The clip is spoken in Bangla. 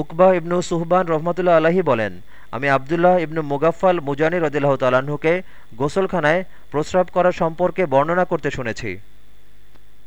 উকবাহ ইবনু সুহবান রহমতুল্লাহ আলাহি বলেন, আমি আবদুল্লাহ ইবনু মুগাফাল মুজানি রদিল্লাহ তালাহুকে গোসলখানায় প্রস্রাব করা সম্পর্কে বর্ণনা করতে শুনেছি।